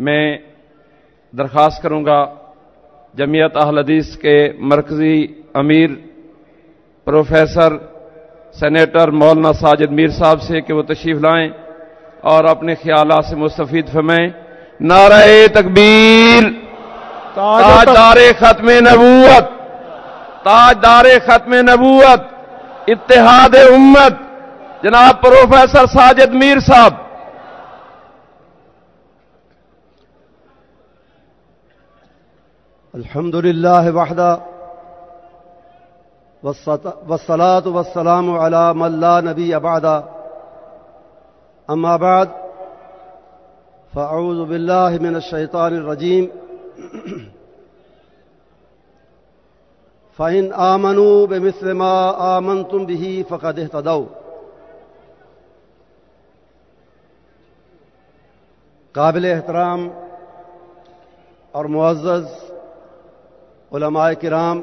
میں درخواست کروں گا جمعیت اہل حدیث کے مرکزی امیر پروفیسر سینیٹر مولانا ساجد میر صاحب سے کہ وہ تشریف لائیں اور اپنے خیالات سے مستفید فرمائیں۔ نعرہ تکبیر، تاجدار ختم نبوت، تاجدار ختم نبوت، اتحاد امت۔ جناب پروفیسر ساجد میر صاحب الحمد لله وحده والصلاة والسلام على من لا نبي بعد أما بعد فأعوذ بالله من الشيطان الرجيم. فإن آمنوا بمثل ما آمنتم به فقد اهتدوا. قابل احترام اور معزز علماء کرام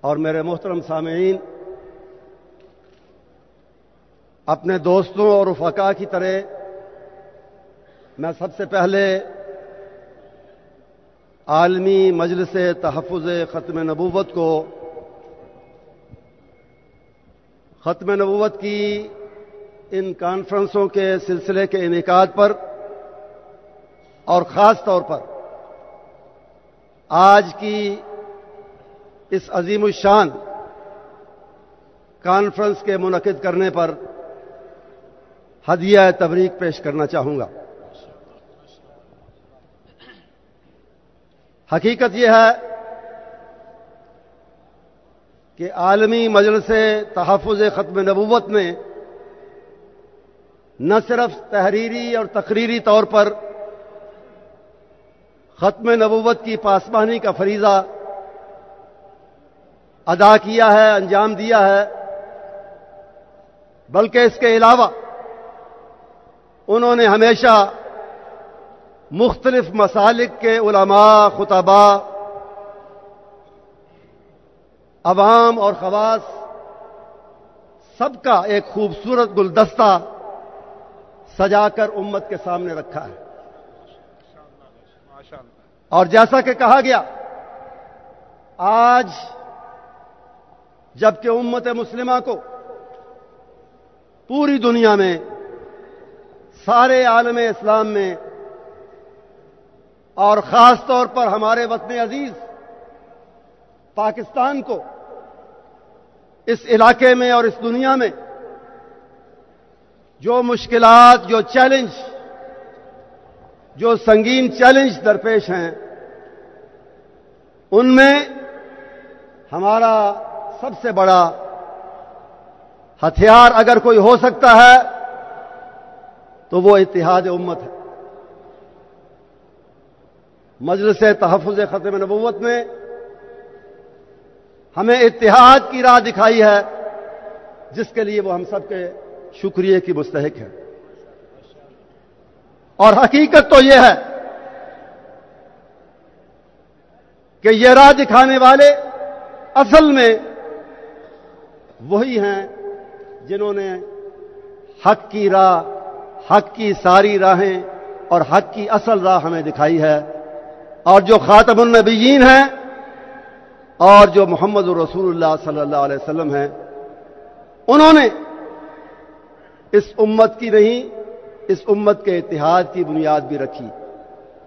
اور میرے محترم سامعین، اپنے دوستوں اور رفقا کی طرح میں سب سے پہلے عالمی مجلس تحفظ ختم نبوت کو، ختم نبوت کی ان کانفرنسوں کے سلسلے کے انعقاد پر اور خاص طور پر آج کی اس عظیم الشان کانفرنس کے منعقد کرنے پر ہدیہ تبریک پیش کرنا چاہوں گا۔ حقیقت یہ ہے کہ عالمی مجلس تحفظ ختم نبوت نے نہ صرف تحریری اور تقریری طور پر ختم نبوت کی پاسبانی کا فریضہ ادا کیا ہے، انجام دیا ہے۔ بلکہ اس کے علاوہ انہوں نے ہمیشہ مختلف مسالک کے علماء خطبہ عوام اور خواص سب کا ایک خوبصورت گلدستہ سجا کر امت کے سامنے رکھا ہے۔ اور جیسا کہ کہا گیا، آج جبکہ امت مسلمہ کو پوری دنیا میں، سارے عالم اسلام میں، اور خاص طور پر ہمارے وطن عزیز پاکستان کو اس علاقے میں اور اس دنیا میں جو مشکلات، جو چیلنج، جو سنگین چیلنج درپیش ہیں ان میں ہمارا سب سے بڑا ہتھیار اگر کوئی ہو سکتا ہے تو وہ اتحاد امت ہے۔ مجلس تحفظ ختم نبوت نے ہمیں اتحاد کی راہ دکھائی ہے، جس کے لیے وہ ہم سب کے شکریہ کی مستحق ہے اور حقیقت تو یہ ہے کہ یہ راہ دکھانے والے اصل میں وہی ہیں جنہوں نے حق کی راہ، حق کی ساری راہیں اور حق کی اصل راہ ہمیں دکھائی ہے۔ اور جو خاتم النبیین ہیں اور جو محمد الرسول اللہ صلی اللہ علیہ وسلم ہیں، انہوں نے اس امت کی نہیں، اس امت کے اتحاد کی بنیاد بھی رکھی۔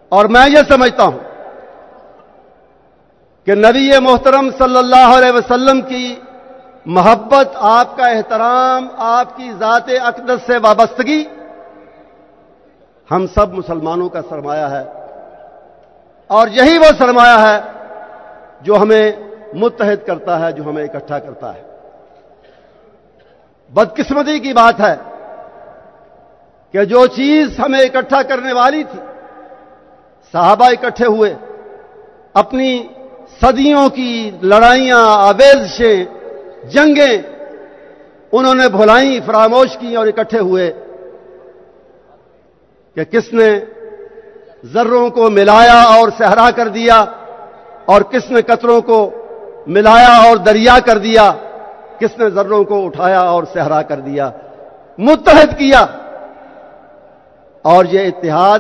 اور میں یہ سمجھتا ہوں کہ نبی محترم صلی اللہ علیہ وسلم کی محبت، آپ کا احترام، آپ کی ذات اقدس سے وابستگی ہم سب مسلمانوں کا سرمایہ ہے۔ اور یہی وہ سرمایہ ہے جو ہمیں متحد کرتا ہے، جو ہمیں اکٹھا کرتا ہے۔ بدقسمتی کی بات ہے کہ جو چیز ہمیں اکٹھا کرنے والی تھی، صحابہ اکٹھے ہوئے، اپنی صدیوں کی لڑائیاں آویزشیں جنگیں انہوں نے بھلائیں، فراموش کی اور اکٹھے ہوئے کہ کس نے ذروں کو ملایا اور سہرا کر دیا اور کس نے قطروں کو ملایا اور دریا کر دیا، کس نے ذروں کو اٹھایا اور سہرا کر دیا، متحد کیا۔ اور یہ اتحاد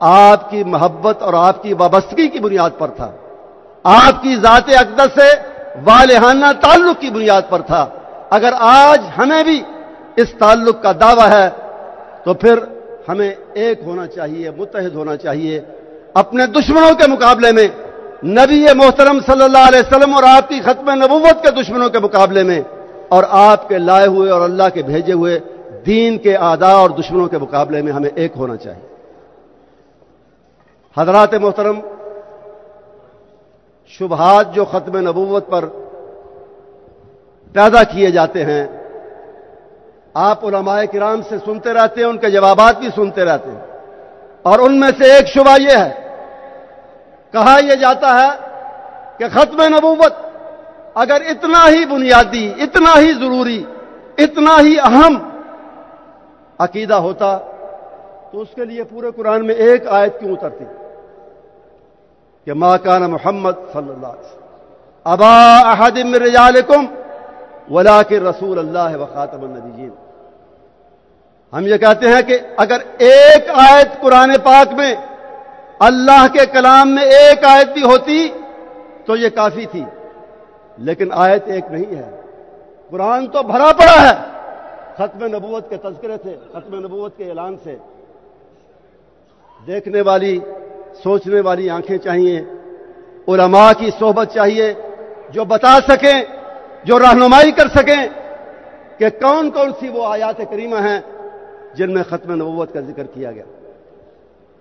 آپ کی محبت اور آپ کی وابستگی کی بنیاد پر تھا۔ آپ کی ذات اقدس سے والہانہ تعلق کی بنیاد پر تھا۔ اگر آج ہمیں بھی اس تعلق کا دعویٰ ہے، تو پھر ہمیں ایک ہونا چاہیے، متحد ہونا چاہیے۔ اپنے دشمنوں کے مقابلے میں، نبی محترم صلی اللہ علیہ وسلم اور آپ کی ختم نبوت کے دشمنوں کے مقابلے میں، اور آپ کے لائے ہوئے اور اللہ کے بھیجے ہوئے دین کے آدھا اور دشمنوں کے مقابلے میں ہمیں ایک ہونا چاہیے۔ حضرات محترم شبہات جو ختم نبوت پر پیدا کیے جاتے ہیں، آپ علماء کرام سے سنتے رہتے ہیں، ان کے جوابات بھی سنتے رہتے ہیں۔ اور ان میں سے ایک شبہ یہ ہے، کہا یہ جاتا ہے کہ ختم نبوت اگر اتنا ہی بنیادی، اتنا ہی ضروری، اتنا ہی اہم عقیدہ ہوتا تو اس کے لیے پورے قرآن میں ایک آیت کیوں اترتی؟ کہ ماں کان محمد صلی اللہ علیہ وسلم. ابا احد من رجالکم ولا کے رسول اللہ و خاتم النبیین. ہم یہ کہتے ہیں کہ اگر ایک آیت قرآن پاک میں اللہ کے کلام میں ایک آیت بھی ہوتی تو یہ کافی تھی، لیکن آیت ایک نہیں ہے۔ قرآن تو بھرا پڑا ہے۔ ختم نبوت کے تذکرے سے ختم نبوت کے اعلان سے۔ دیکھنے والی سوچنے والی آنکھیں چاہیے، علماء کی صحبت چاہیے، جو بتا سکیں، جو رہنمائی کر سکیں کہ کون کون سی وہ آیات کریمہ ہیں جن میں ختم نبوت کا ذکر کیا گیا۔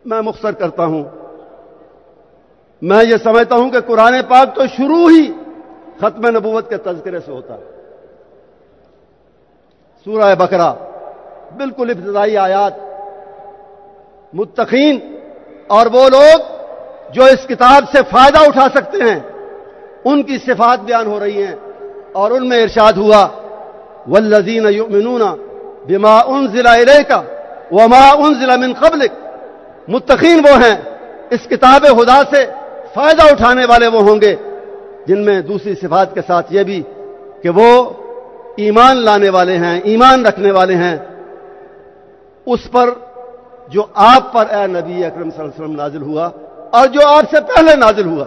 میں مختصر کرتا ہوں۔ میں یہ سمجھتا ہوں کہ قرآن پاک تو شروع ہی ختم نبوت کے تذکرے سے ہوتا ہے۔ سورہ بکرا بالکل ابتدائی آیات، متقین اور وہ لوگ جو اس کتاب سے فائدہ اٹھا سکتے ہیں، ان کی صفات بیان ہو رہی ہیں اور ان میں ارشاد ہوا والذین یؤمنون بما انزل الیک وما انزل من قبلک متقین وہ ہیں، اس کتاب خدا سے فائدہ اٹھانے والے وہ ہوں گے، جن میں دوسری صفات کے ساتھ یہ بھی کہ وہ ایمان لانے والے ہیں، ایمان رکھنے والے ہیں۔ اس پر جو آپ پر اے نبی اکرم صلی اللہ علیہ وسلم نازل ہوا اور جو آپ سے پہلے نازل ہوا۔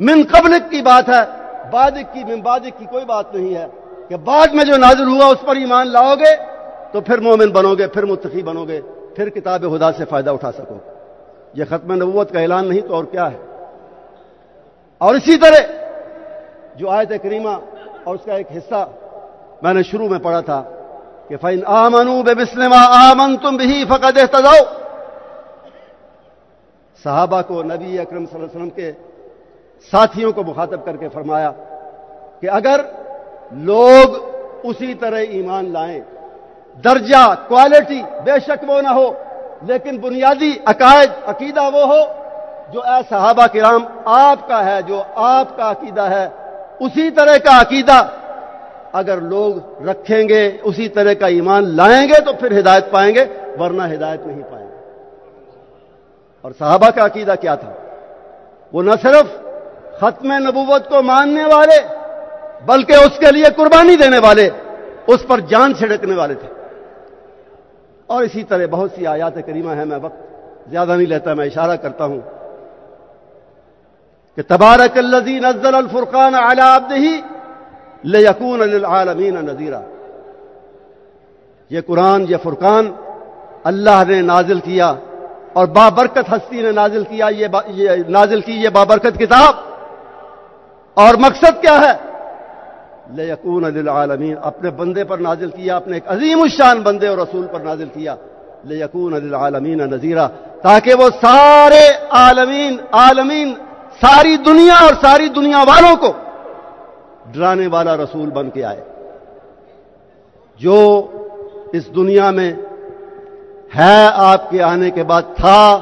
من قبلک کی بات ہے بادک کی، من بادک کی کوئی بات نہیں ہے کہ بعد میں جو نازل ہوا اس پر ایمان لاؤ گے تو پھر مومن بنو گے، پھر متقی بنو گے، پھر کتاب خدا سے فائدہ اٹھا سکو۔ یہ ختم نبوت کا اعلان نہیں تو اور کیا ہے؟ اور اسی طرح جو آیت کریمہ اور اس کا ایک حصہ میں نے شروع میں پڑھا تھا کہ فائن آمنو بے بسلم آمن تم بھی فقط صحابہ کو نبی اکرم صلی اللہ علیہ وسلم کے ساتھیوں کو مخاطب کر کے فرمایا کہ اگر لوگ اسی طرح ایمان لائیں، درجہ کوالٹی بے شک وہ نہ ہو، لیکن بنیادی عقائد، عقیدہ وہ ہو، جو اے صحابہ کرام آپ کا ہے، جو آپ کا عقیدہ ہے، اسی طرح کا عقیدہ اگر لوگ رکھیں گے، اسی طرح کا ایمان لائیں گے تو پھر ہدایت پائیں گے، ورنہ ہدایت نہیں پائیں گے۔ اور صحابہ کا عقیدہ کیا تھا؟ وہ نہ صرف ختم نبوت کو ماننے والے، بلکہ اس کے لیے قربانی دینے والے، اس پر جان چھڑکنے والے تھے۔ اور اسی طرح بہت سی آیات کریمہ ہیں، میں وقت زیادہ نہیں لیتا، میں اشارہ کرتا ہوں کہ تبارک الذی نزل الفرقان علی عبدہ لیکون للعالمین نذیرا۔ یہ قرآن، یہ فرقان اللہ نے نازل کیا اور بابرکت ہستی نے نازل کیا یہ نازل کی یہ بابرکت کتاب۔ اور مقصد کیا ہے؟ لیکون للعالمین، اپنے بندے پر نازل کیا، اپنے ایک عظیم الشان بندے اور رسول پر نازل کیا۔ لیکون للعالمین نذیرہ تاکہ وہ سارے عالمین عالمین، ساری دنیا اور ساری دنیا والوں کو ڈرانے والا رسول بن کے آئے۔ جو اس دنیا میں ہے آپ کے آنے کے بعد تھا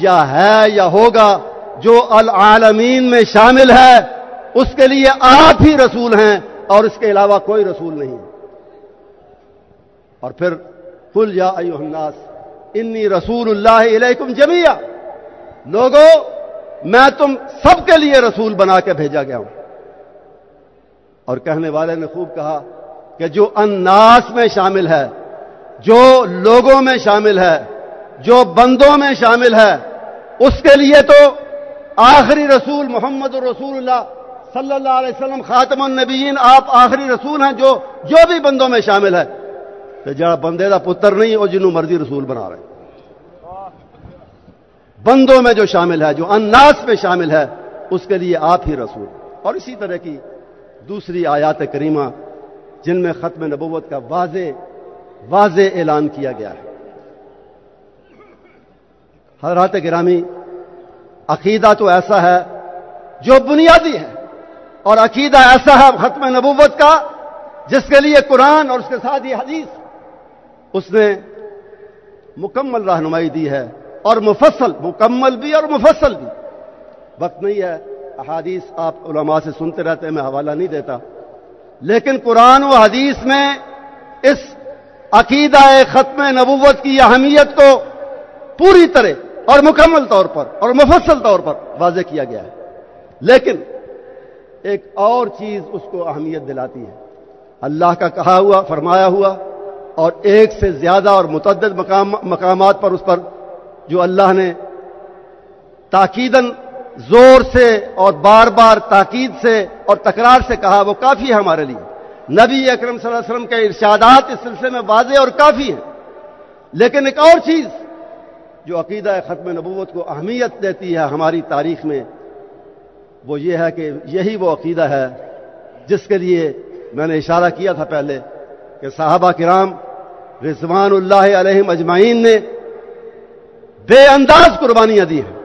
یا ہے یا ہوگا، جو العالمین میں شامل ہے، اس کے لیے آپ ہی رسول ہیں اور اس کے علاوہ کوئی رسول نہیں اور پھر کل یا ایو الناس، انی رسول اللہ علیکم جمیا لوگوں میں تم سب کے لیے رسول بنا کے بھیجا گیا ہوں۔ اور کہنے والے نے خوب کہا کہ جو اناس میں شامل ہے، جو لوگوں میں شامل ہے، جو بندوں میں شامل ہے، اس کے لیے تو آخری رسول محمد رسول اللہ صلی اللہ علیہ وسلم خاتم النبیین آپ آخری رسول ہیں جو جو بھی بندوں میں شامل ہے۔ کہ جڑا بندے کا پتر نہیں وہ جنوں مرضی رسول بنا رہے بندوں میں جو شامل ہے، جو اناس میں شامل ہے، اس کے لیے آپ ہی رسول۔ اور اسی طرح کی دوسری آیات کریمہ جن میں ختم نبوت کا واضح واضح اعلان کیا گیا ہے۔ حضرات گرامی، عقیدہ تو ایسا ہے جو بنیادی ہے اور عقیدہ ایسا ہے ختم نبوت کا جس کے لیے قرآن اور اس کے ساتھ یہ حدیث اس نے مکمل رہنمائی دی ہے اور مفصل، مکمل بھی اور مفصل بھی۔ وقت نہیں ہے۔ احادیث آپ علماء سے سنتے رہتے ہیں، میں حوالہ نہیں دیتا۔ لیکن قرآن و حدیث میں اس عقیدہ ختم نبوت کی اہمیت کو پوری طرح اور مکمل طور پر اور مفصل طور پر واضح کیا گیا ہے۔ لیکن ایک اور چیز اس کو اہمیت دلاتی ہے۔ اللہ کا کہا ہوا، فرمایا ہوا اور ایک سے زیادہ اور متعدد مقام مقامات پر اس پر جو اللہ نے تاکیدن زور سے اور بار بار تاکید سے اور تکرار سے کہا، وہ کافی ہے ہمارے لیے۔ نبی اکرم صلی اللہ علیہ وسلم کے ارشادات اس سلسلے میں واضح اور کافی ہیں۔ لیکن ایک اور چیز جو عقیدہ ختم نبوت کو اہمیت دیتی ہے ہماری تاریخ میں، وہ یہ ہے کہ یہی وہ عقیدہ ہے جس کے لیے میں نے اشارہ کیا تھا پہلے کہ صحابہ کرام رضوان اللہ علیہ مجمعین نے بے انداز قربانیاں دی ہیں۔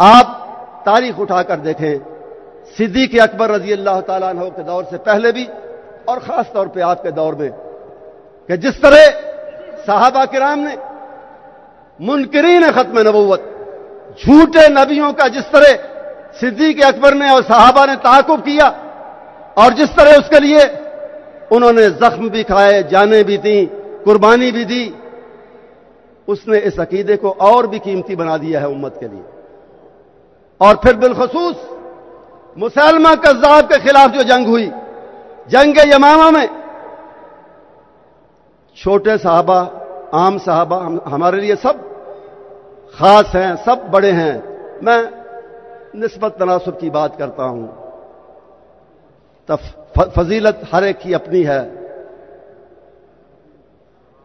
آپ تاریخ اٹھا کر دیکھیں صدیق اکبر رضی اللہ تعالیٰ عنہ کے دور سے پہلے بھی اور خاص طور پہ آپ کے دور میں کہ جس طرح صحابہ کرام نے منکرین ختم نبوت، جھوٹے نبیوں کا جس طرح صدیق اکبر نے اور صحابہ نے تعاقب کیا اور جس طرح اس کے لیے انہوں نے زخم بھی کھائے، جانیں بھی دیں، قربانی بھی دی، اس نے اس عقیدے کو اور بھی قیمتی بنا دیا ہے امت کے لیے۔ اور پھر بالخصوص مسلمہ کذاب کے خلاف جو جنگ ہوئی، جنگ یمامہ میں چھوٹے صحابہ، عام صحابہ ہمارے لیے سب خاص ہیں، سب بڑے ہیں۔ میں نسبت تناسب کی بات کرتا ہوں۔ فضیلت ہر ایک کی اپنی ہے۔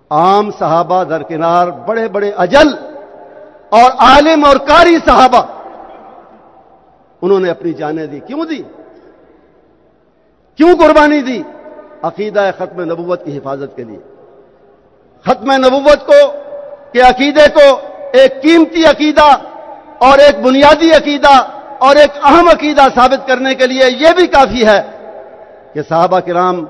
عام صحابہ درکنار بڑے بڑے اجل اور عالم اور کاری صحابہ انہوں نے اپنی جانیں دی۔ کیوں دی؟ کیوں قربانی دی؟ عقیدہ ختم نبوت کی حفاظت کے لیے۔ ختم نبوت کو، کے عقیدے کو ایک قیمتی عقیدہ اور ایک بنیادی عقیدہ اور ایک اہم عقیدہ ثابت کرنے کے لیے یہ بھی کافی ہے کہ صحابہ کرام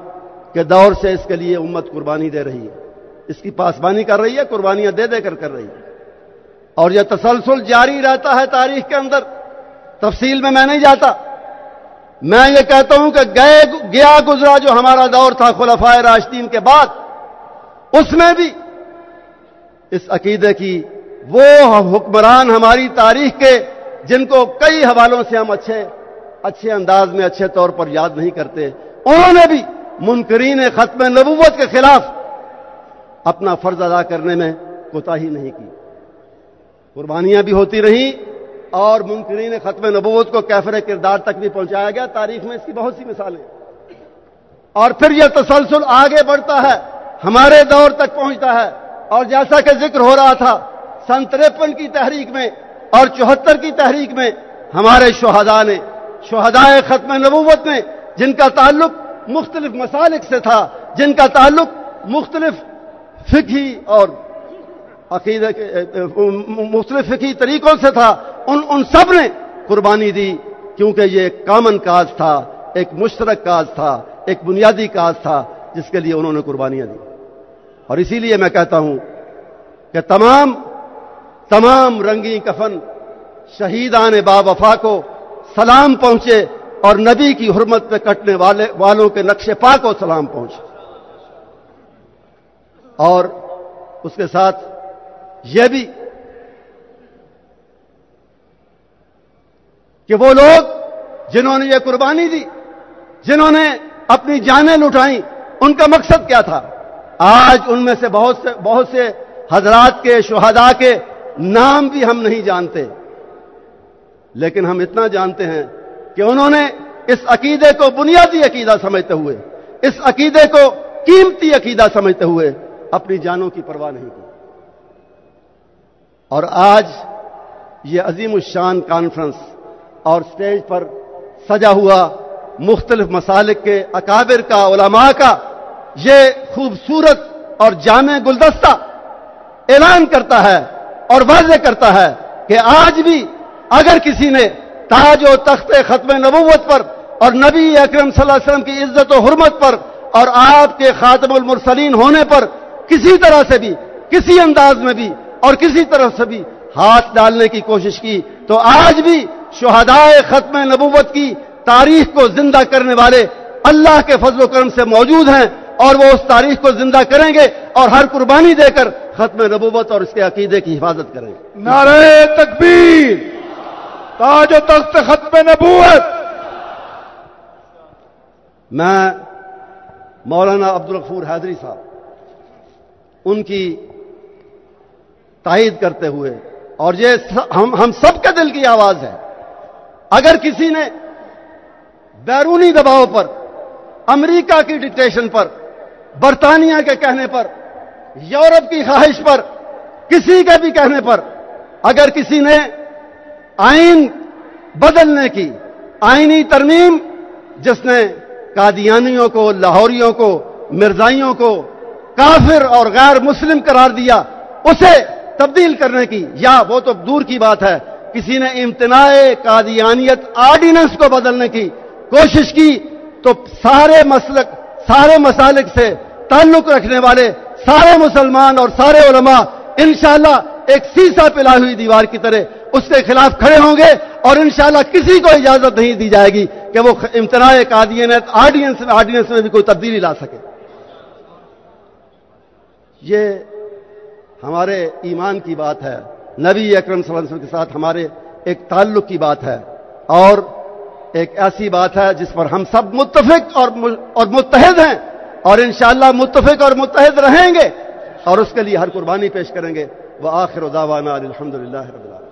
کے دور سے اس کے لیے امت قربانی دے رہی ہے۔ اس کی پاسبانی کر رہی ہے، قربانیاں دے دے کر کر رہی ہے۔ اور یہ تسلسل جاری رہتا ہے تاریخ کے اندر۔ تفصیل میں میں نہیں جاتا۔ میں یہ کہتا ہوں کہ گئے گیا گزرا جو ہمارا دور تھا خلفائے راشدین کے بعد، اس میں بھی اس عقیدے کی وہ حکمران ہماری تاریخ کے جن کو کئی حوالوں سے ہم اچھے اچھے انداز میں اچھے طور پر یاد نہیں کرتے، انہوں نے بھی منکرین ختم نبوت کے خلاف اپنا فرض ادا کرنے میں کوتا ہی نہیں کی۔ قربانیاں بھی ہوتی رہیں اور منکرین ختم نبوت کو کیفر کردار تک بھی پہنچایا گیا۔ تاریخ میں اس کی بہت سی مثالیں اور پھر یہ تسلسل آگے بڑھتا ہے، ہمارے دور تک پہنچتا ہے۔ اور جیسا کہ ذکر ہو رہا تھا، سن ترپن کی تحریک میں اور چوہتر کی تحریک میں ہمارے شہداء نے شہدائے ختم نبوت نے جن کا تعلق مختلف مسالک سے تھا، جن کا تعلق مختلف فکی اور عقید مختلف فکی طریقوں سے تھا ان ان سب نے قربانی دی کیونکہ یہ ایک کامن کاز تھا، ایک مشترک کاز تھا، ایک بنیادی کاز تھا، جس کے لیے انہوں نے قربانیاں دی۔ اور اسی لیے میں کہتا ہوں کہ تمام تمام رنگی کفن شہیدان با وفا کو سلام پہنچے اور نبی کی حرمت پہ کٹنے والے، والوں کے نقش پا کو سلام پہنچے۔ اور اس کے ساتھ یہ بھی کہ وہ لوگ جنہوں نے یہ قربانی دی، جنہوں نے اپنی جانیں لٹائیں، ان کا مقصد کیا تھا؟ آج ان میں سے بہت سے بہت سے حضرات کے، شہداء کے نام بھی ہم نہیں جانتے۔ لیکن ہم اتنا جانتے ہیں کہ انہوں نے اس عقیدے کو بنیادی عقیدہ سمجھتے ہوئے، اس عقیدے کو قیمتی عقیدہ سمجھتے ہوئے اپنی جانوں کی پرواہ نہیں کی۔ اور آج یہ عظیم الشان کانفرنس اور سٹیج پر سجا ہوا مختلف مسالک کے اکابر کا، علماء کا یہ خوبصورت اور جامع گلدستہ اعلان کرتا ہے اور واضح کرتا ہے کہ آج بھی اگر کسی نے تاج و تخت ختم نبوت پر اور نبی اکرم صلی اللہ علیہ وسلم کی عزت و حرمت پر اور آپ کے خاتم المرسلین ہونے پر کسی طرح سے بھی، کسی انداز میں بھی اور کسی طرح سے بھی ہاتھ ڈالنے کی کوشش کی تو آج بھی شہدائے ختم نبوت کی تاریخ کو زندہ کرنے والے اللہ کے فضل و کرم سے موجود ہیں اور وہ اس تاریخ کو زندہ کریں گے اور ہر قربانی دے کر ختم نبوت اور اس کے عقیدے کی حفاظت کریں گے۔ نعرہ تکبیر تاج و تخت ختم نبوت۔ میں مولانا عبد الغفور حیدری صاحب ان کی تائید کرتے ہوئے اور یہ ہم ہم سب کے دل کی آواز ہے۔ اگر کسی نے بیرونی دباؤ پر، امریکہ کی ڈکٹیشن پر، برطانیہ کے کہنے پر، یورپ کی خواہش پر، کسی کے بھی کہنے پر، اگر کسی نے آئین بدلنے کی، آئینی ترمیم، جس نے قادیانیوں کو، لاہوریوں کو، مرزائیوں کو، کافر اور غیر مسلم قرار دیا، اسے تبدیل کرنے کی۔ یا وہ تو دور کی بات ہے۔ کسی نے امتناع قادیانیت آرڈیننس کو بدلنے کی کوشش کی تو سارے مسلک سارے مسالک سے تعلق رکھنے والے سارے مسلمان اور سارے علماء انشاءاللہ ایک سیسا پلا ہوئی دیوار کی طرح اس کے خلاف کھڑے ہوں گے اور انشاءاللہ کسی کو اجازت نہیں دی جائے گی کہ وہ امتناع قادیانیت آرڈیننس آرڈیننس میں بھی کوئی تبدیلی لا سکے۔ یہ ہمارے ایمان کی بات ہے۔ نبی اکرم صلی اللہ علیہ وسلم کے ساتھ ہمارے ایک تعلق کی بات ہے۔ اور ایک ایسی بات ہے جس پر ہم سب متفق اور اور متحد ہیں۔ اور انشاءاللہ متفق اور متحد رہیں گے۔ اور اس کے لیے ہر قربانی پیش کریں گے۔ وہ آخر داوانہ الحمد للہ رب العالمین۔